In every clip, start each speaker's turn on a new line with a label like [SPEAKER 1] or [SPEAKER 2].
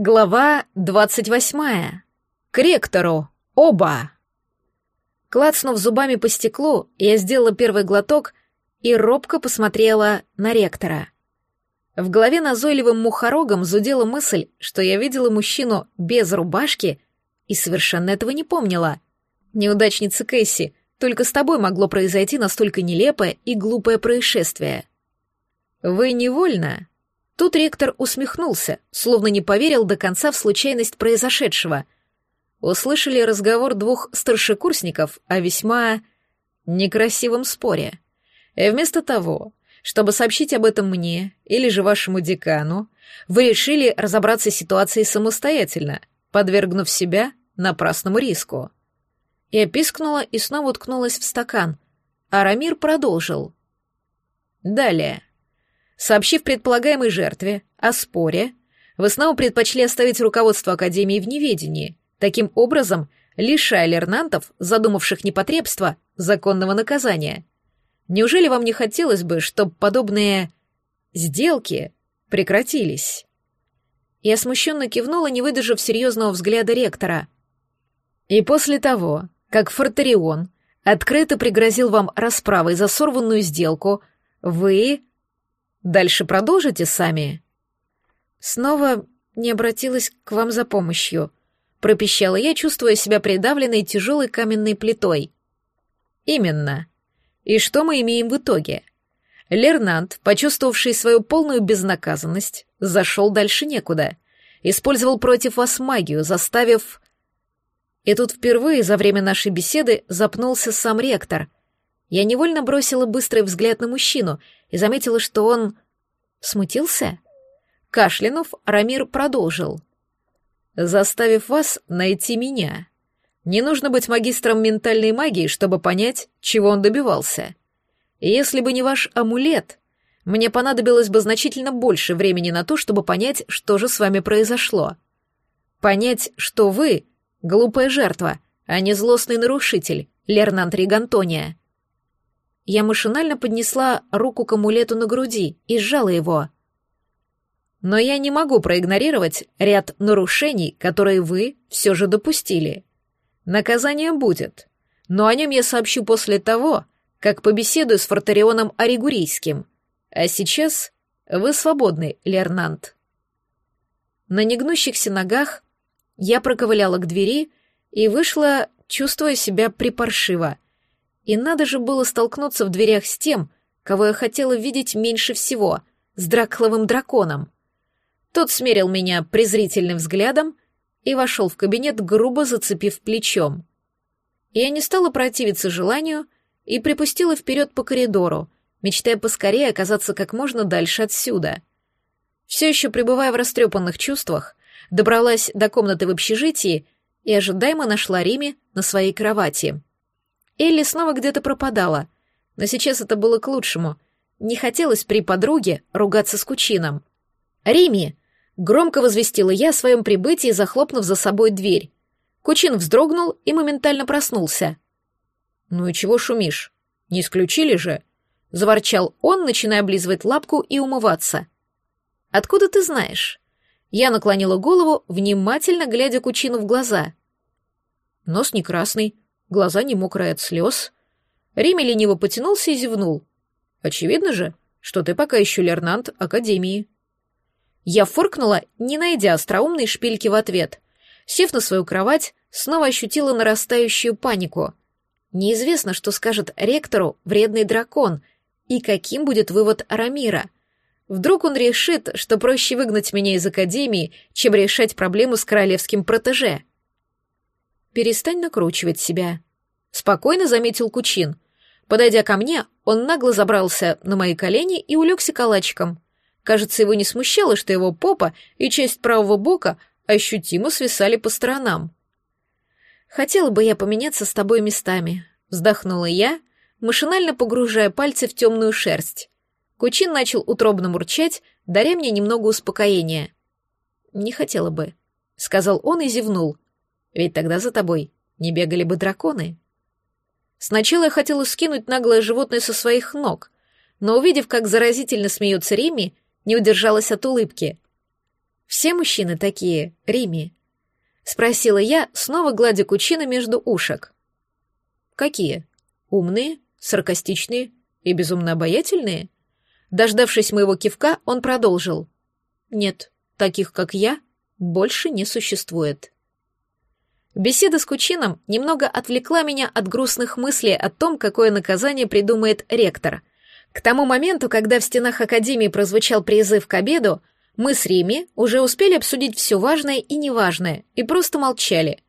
[SPEAKER 1] Глава двадцать восьмая. К ректору. Оба. Клацнув зубами по стеклу, я сделала первый глоток и робко посмотрела на ректора. В голове назойливым мухорогом зудела мысль, что я видела мужчину без рубашки и совершенно этого не помнила. Неудачница Кэсси, только с тобой могло произойти настолько нелепое и глупое происшествие. Вы невольно Тут ректор усмехнулся, словно не поверил до конца в случайность произошедшего. Услышали разговор двух старшекурсников о весьма некрасивом споре. И вместо того, чтобы сообщить об этом мне или же вашему декану, вы решили разобраться с ситуацией самостоятельно, подвергнув себя напрасному риску. Я пискнула и снова уткнулась в стакан, а Рамир продолжил. Далее. Сообщив предполагаемой жертве о споре, вы снова предпочли оставить руководство Академии в неведении, таким образом лишая лернантов, задумавших непотребство, законного наказания. Неужели вам не хотелось бы, чтобы подобные сделки прекратились? Я смущенно кивнула, не выдержав серьезного взгляда ректора. И после того, как Фортерион открыто пригрозил вам расправой за сорванную сделку, вы Дальше продолжите сами?» «Снова не обратилась к вам за помощью», — пропищала я, чувствуя себя придавленной тяжелой каменной плитой. «Именно. И что мы имеем в итоге?» Лернант, почувствовавший свою полную безнаказанность, зашел дальше некуда. Использовал против вас магию, заставив... И тут впервые за время нашей беседы запнулся сам ректор. Я невольно бросила быстрый взгляд на мужчину и заметила, что он смутился. Кашлянув, Рамир продолжил. «Заставив вас найти меня. Не нужно быть магистром ментальной магии, чтобы понять, чего он добивался. если бы не ваш амулет, мне понадобилось бы значительно больше времени на то, чтобы понять, что же с вами произошло. Понять, что вы — глупая жертва, а не злостный нарушитель, Лернант Ригантония. Я машинально поднесла руку к амулету на груди и сжала его. Но я не могу проигнорировать ряд нарушений, которые вы все же допустили. Наказание будет, но о нем я сообщу после того, как побеседую с Фортерионом Оригурийским. А сейчас вы свободны, Лернант. На негнущихся ногах я проковыляла к двери и вышла, чувствуя себя припаршиво — и надо же было столкнуться в дверях с тем, кого я хотела видеть меньше всего, с дракловым драконом. Тот смерил меня презрительным взглядом и вошел в кабинет, грубо зацепив плечом. Я не стала противиться желанию и припустила вперед по коридору, мечтая поскорее оказаться как можно дальше отсюда. Все еще пребывая в растрепанных чувствах, добралась до комнаты в общежитии и ожидаемо нашла Риме на своей кровати. Элли снова где-то пропадала, но сейчас это было к лучшему. Не хотелось при подруге ругаться с Кучином. «Рими!» — громко возвестила я о своем прибытии, захлопнув за собой дверь. Кучин вздрогнул и моментально проснулся. «Ну и чего шумишь? Не исключили же?» — заворчал он, начиная облизывать лапку и умываться. «Откуда ты знаешь?» Я наклонила голову, внимательно глядя Кучину в глаза. «Нос не красный, глаза не мокрые от слез. Риме лениво потянулся и зевнул. «Очевидно же, что ты пока еще лернант Академии». Я фыркнула, не найдя остроумной шпильки в ответ. Сев на свою кровать, снова ощутила нарастающую панику. Неизвестно, что скажет ректору вредный дракон и каким будет вывод Арамира. Вдруг он решит, что проще выгнать меня из Академии, чем решать проблему с королевским протеже. Перестань накручивать себя. Спокойно заметил Кучин. Подойдя ко мне, он нагло забрался на мои колени и улегся калачиком. Кажется, его не смущало, что его попа и часть правого бока ощутимо свисали по сторонам. «Хотела бы я поменяться с тобой местами», — вздохнула я, машинально погружая пальцы в темную шерсть. Кучин начал утробно мурчать, даря мне немного успокоения. «Не хотела бы», — сказал он и зевнул. Ведь тогда за тобой не бегали бы драконы. Сначала я хотела скинуть наглое животное со своих ног, но, увидев, как заразительно смеется Реми, не удержалась от улыбки. Все мужчины такие, Рими?» — спросила я, снова гладя кучина между ушек. «Какие? Умные, саркастичные и безумно обаятельные?» Дождавшись моего кивка, он продолжил. «Нет, таких, как я, больше не существует». Беседа с Кучином немного отвлекла меня от грустных мыслей о том, какое наказание придумает ректор. К тому моменту, когда в стенах Академии прозвучал призыв к обеду, мы с Рими уже успели обсудить все важное и неважное, и просто молчали.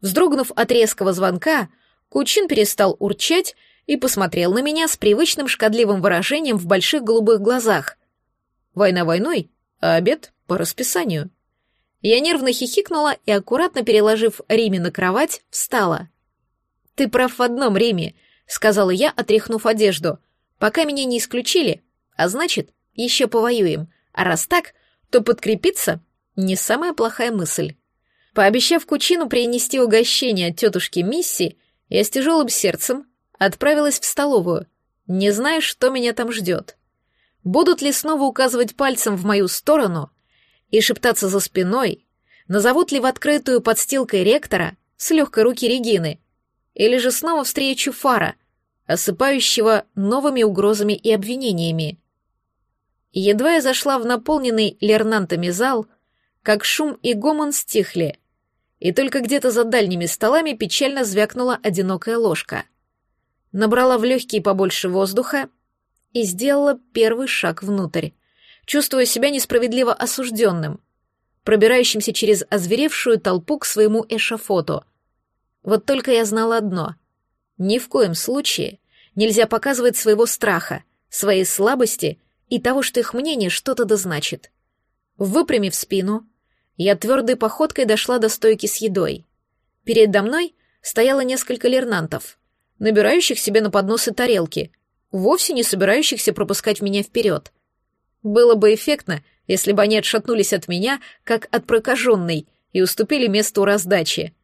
[SPEAKER 1] Вздрогнув от резкого звонка, Кучин перестал урчать и посмотрел на меня с привычным шкодливым выражением в больших голубых глазах. «Война войной, а обед по расписанию». Я нервно хихикнула и, аккуратно переложив Риме на кровать, встала. «Ты прав в одном, Риме», — сказала я, отряхнув одежду. «Пока меня не исключили, а значит, еще повоюем. А раз так, то подкрепиться — не самая плохая мысль». Пообещав Кучину принести угощение от тетушки Мисси, я с тяжелым сердцем отправилась в столовую, не зная, что меня там ждет. Будут ли снова указывать пальцем в мою сторону и шептаться за спиной, назовут ли в открытую подстилкой ректора с легкой руки Регины, или же снова встречу Фара, осыпающего новыми угрозами и обвинениями. Едва я зашла в наполненный лернантами зал, как шум и гомон стихли, и только где-то за дальними столами печально звякнула одинокая ложка. Набрала в легкие побольше воздуха и сделала первый шаг внутрь чувствуя себя несправедливо осужденным, пробирающимся через озверевшую толпу к своему эшафоту. Вот только я знала одно. Ни в коем случае нельзя показывать своего страха, своей слабости и того, что их мнение что-то дозначит. Выпрямив спину, я твердой походкой дошла до стойки с едой. Передо мной стояло несколько лернантов, набирающих себе на подносы тарелки, вовсе не собирающихся пропускать меня вперед — было бы эффектно, если бы они отшатнулись от меня, как от прокаженной, и уступили месту раздачи.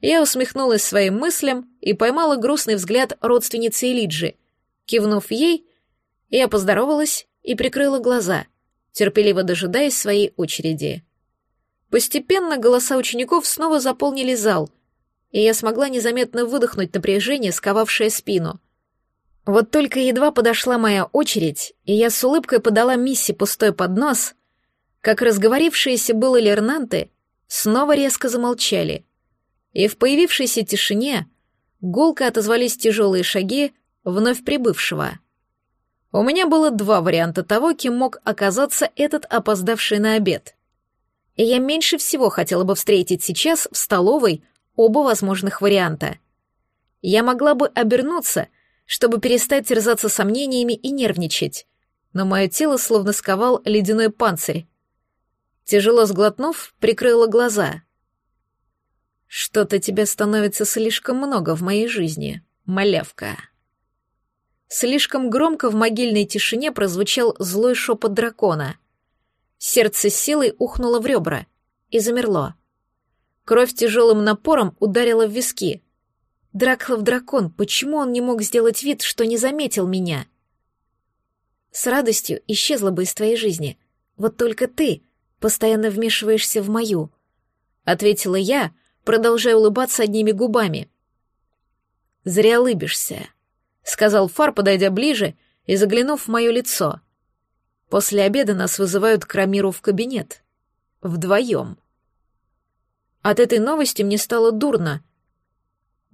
[SPEAKER 1] Я усмехнулась своим мыслям и поймала грустный взгляд родственницы Элиджи. Кивнув ей, я поздоровалась и прикрыла глаза, терпеливо дожидаясь своей очереди. Постепенно голоса учеников снова заполнили зал, и я смогла незаметно выдохнуть напряжение, сковавшее спину. Вот только едва подошла моя очередь, и я с улыбкой подала Мисси пустой поднос, как разговорившиеся было лернанты снова резко замолчали, и в появившейся тишине гулко отозвались тяжелые шаги вновь прибывшего. У меня было два варианта того, кем мог оказаться этот опоздавший на обед. И я меньше всего хотела бы встретить сейчас в столовой оба возможных варианта. Я могла бы обернуться — чтобы перестать терзаться сомнениями и нервничать, но мое тело словно сковал ледяной панцирь. Тяжело сглотнув, прикрыла глаза. «Что-то тебя становится слишком много в моей жизни, малявка». Слишком громко в могильной тишине прозвучал злой шепот дракона. Сердце силой ухнуло в ребра и замерло. Кровь тяжелым напором ударила в виски. Драклов дракон, почему он не мог сделать вид, что не заметил меня? С радостью исчезла бы из твоей жизни. Вот только ты постоянно вмешиваешься в мою. Ответила я, продолжая улыбаться одними губами. Зря улыбишься, сказал Фар, подойдя ближе и заглянув в мое лицо. После обеда нас вызывают к Рамиру в кабинет. Вдвоем. От этой новости мне стало дурно —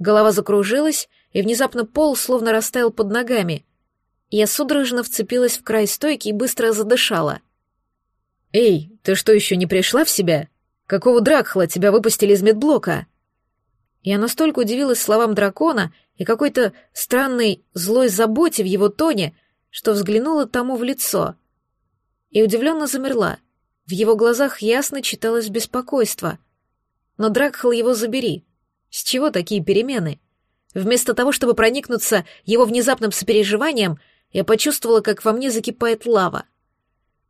[SPEAKER 1] Голова закружилась, и внезапно пол словно растаял под ногами. Я судорожно вцепилась в край стойки и быстро задышала. «Эй, ты что, еще не пришла в себя? Какого дракхла тебя выпустили из медблока?» Я настолько удивилась словам дракона и какой-то странной злой заботе в его тоне, что взглянула тому в лицо. И удивленно замерла. В его глазах ясно читалось беспокойство. Но Дракхал его забери. С чего такие перемены? Вместо того, чтобы проникнуться его внезапным сопереживанием, я почувствовала, как во мне закипает лава.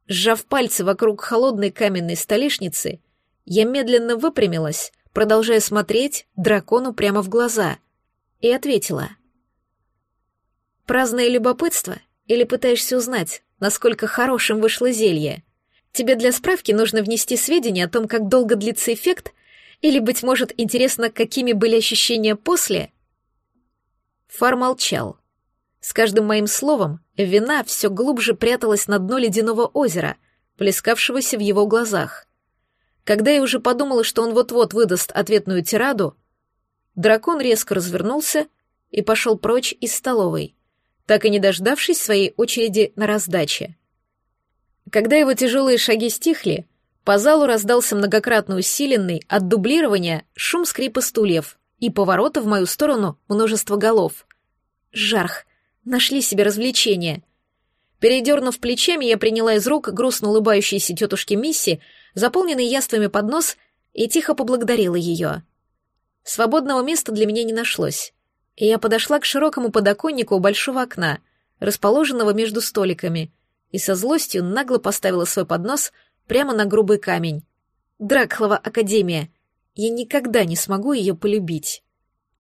[SPEAKER 1] Сжав пальцы вокруг холодной каменной столешницы, я медленно выпрямилась, продолжая смотреть дракону прямо в глаза, и ответила. «Праздное любопытство или пытаешься узнать, насколько хорошим вышло зелье? тебе для справки нужно внести сведения о том, как долго длится эффект, или, быть может, интересно, какими были ощущения после?» Фар молчал. С каждым моим словом вина все глубже пряталась на дно ледяного озера, плескавшегося в его глазах. Когда я уже подумала, что он вот-вот выдаст ответную тираду, дракон резко развернулся и пошел прочь из столовой, так и не дождавшись своей очереди на раздаче. Когда его тяжелые шаги стихли, по залу раздался многократно усиленный от дублирования шум скрипа стульев и поворота в мою сторону множество голов. Жарх. Нашли себе развлечение. Передернув плечами, я приняла из рук грустно улыбающейся тетушки Мисси, заполненный яствами поднос, и тихо поблагодарила ее. Свободного места для меня не нашлось, и я подошла к широкому подоконнику у большого окна, расположенного между столиками, и со злостью нагло поставила свой поднос прямо на грубый камень. Дракхлова Академия. Я никогда не смогу ее полюбить.